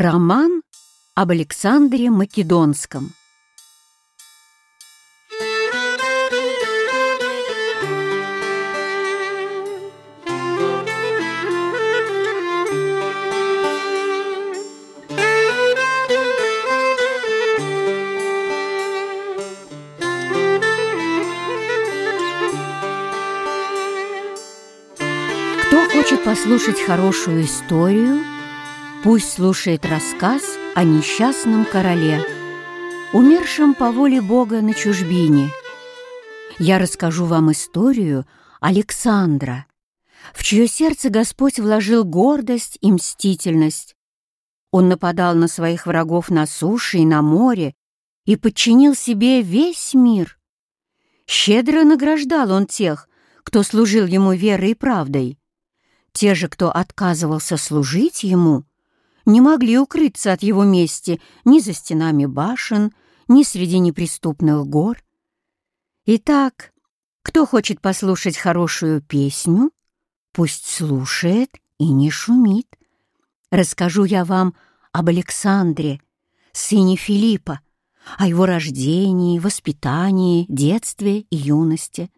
Роман об Александре Македонском. Кто хочет послушать хорошую историю, пусть слушает рассказ о несчастном короле, умершем по воле Бога на чужбине. Я расскажу вам историю Александра, в чье сердце Господь вложил гордость и мстительность. Он нападал на своих врагов на суше и на море и подчинил себе весь мир. Щедро награждал он тех, кто служил ему верой и правдой. Те же, кто отказывался служить ему, не могли укрыться от его мести ни за стенами башен, ни среди неприступных гор. Итак, кто хочет послушать хорошую песню, пусть слушает и не шумит. Расскажу я вам об Александре, сыне Филиппа, о его рождении, воспитании, детстве и юности.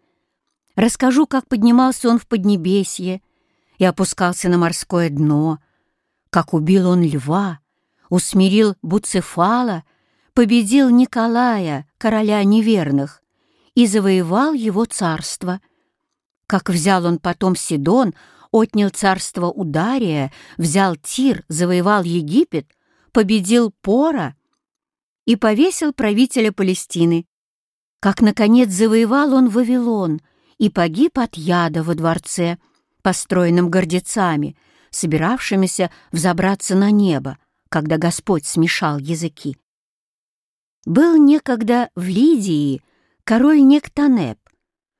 Расскажу, как поднимался он в Поднебесье, и опускался на морское дно, как убил он льва, усмирил Буцефала, победил Николая, короля неверных, и завоевал его царство. Как взял он потом Сидон, отнял царство Удария, взял Тир, завоевал Египет, победил Пора и повесил правителя Палестины. Как, наконец, завоевал он Вавилон и погиб от яда во дворце — построенным гордецами, собиравшимися взобраться на небо, когда Господь смешал языки. Был некогда в Лидии король Нектанеп,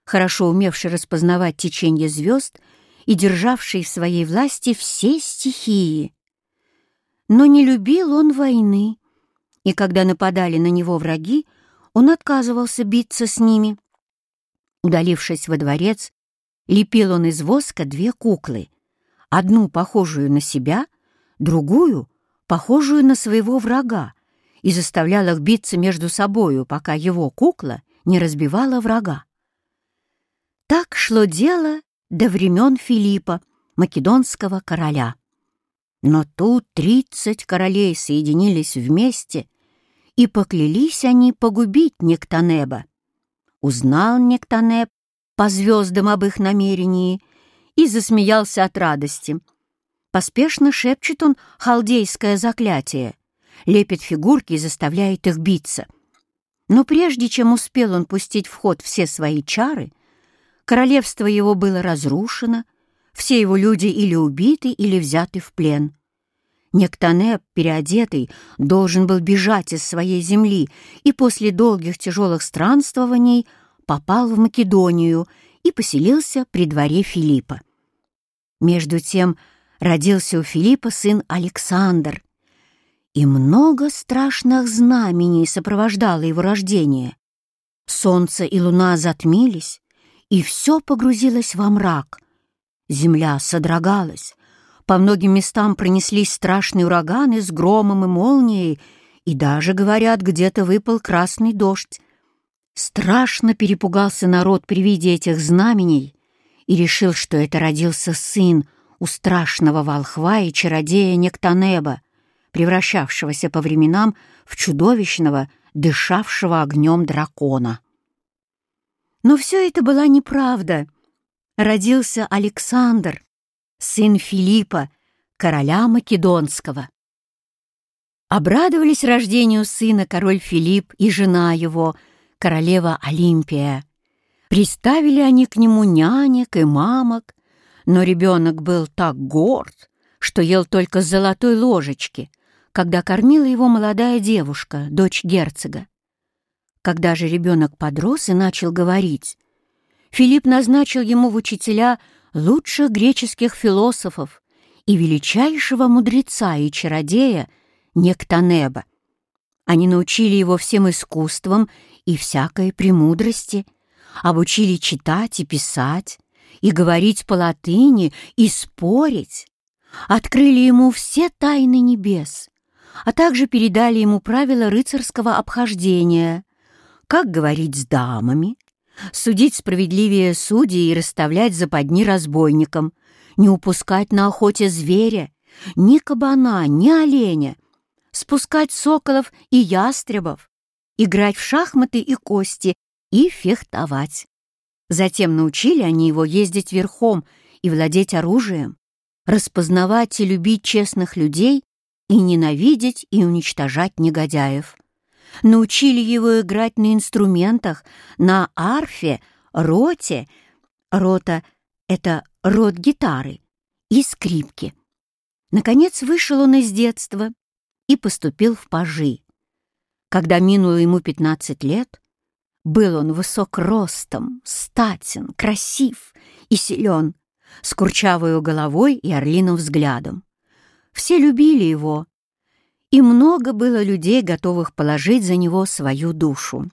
хорошо умевший распознавать течение звезд и державший в своей власти все стихии. Но не любил он войны, и когда нападали на него враги, он отказывался биться с ними. Удалившись во дворец, Лепил он из воска две куклы, одну похожую на себя, другую похожую на своего врага, и заставлял их биться между собою, пока его кукла не разбивала врага. Так шло дело до времен Филиппа, македонского короля. Но тут тридцать королей соединились вместе, и поклялись они погубить Нектанеба. Узнал Нектанеб по звездам об их намерении и засмеялся от радости. Поспешно шепчет он халдейское заклятие, лепит фигурки и заставляет их биться. Но прежде чем успел он пустить в ход все свои чары, королевство его было разрушено, все его люди или убиты, или взяты в плен. Нектанеп, переодетый, должен был бежать из своей земли и после долгих тяжелых странствований — попал в Македонию и поселился при дворе Филиппа. Между тем родился у Филиппа сын Александр, и много страшных знамений сопровождало его рождение. Солнце и луна затмились, и все погрузилось во мрак. Земля содрогалась, по многим местам пронеслись страшные ураганы с громом и молнией, и даже, говорят, где-то выпал красный дождь. Страшно перепугался народ при виде этих знамений и решил, что это родился сын у страшного волхва и чародея Нектанеба, превращавшегося по временам в чудовищного, дышавшего огнем дракона. Но все это была неправда. Родился Александр, сын Филиппа, короля Македонского. Обрадовались рождению сына король Филипп и жена его — королева Олимпия. Приставили они к нему нянек и мамок, но ребенок был так горд, что ел только с золотой ложечки, когда кормила его молодая девушка, дочь герцога. Когда же ребенок подрос и начал говорить, Филипп назначил ему в учителя лучших греческих философов и величайшего мудреца и чародея Нектанеба. Они научили его всем искусствам и всякой премудрости, обучили читать и писать, и говорить по-латыни, и спорить, открыли ему все тайны небес, а также передали ему правила рыцарского обхождения, как говорить с дамами, судить справедливее судей и расставлять западни разбойникам, не упускать на охоте зверя, ни кабана, ни оленя, спускать соколов и ястребов, играть в шахматы и кости и фехтовать. Затем научили они его ездить верхом и владеть оружием, распознавать и любить честных людей и ненавидеть и уничтожать негодяев. Научили его играть на инструментах, на арфе, роте. Рота — это рот гитары и скрипки. Наконец вышел он из детства и поступил в пажи. Когда минуло ему 15 лет, был он высок ростом, статен, красив и силен, с курчавою головой и орлиным взглядом. Все любили его, и много было людей, готовых положить за него свою душу.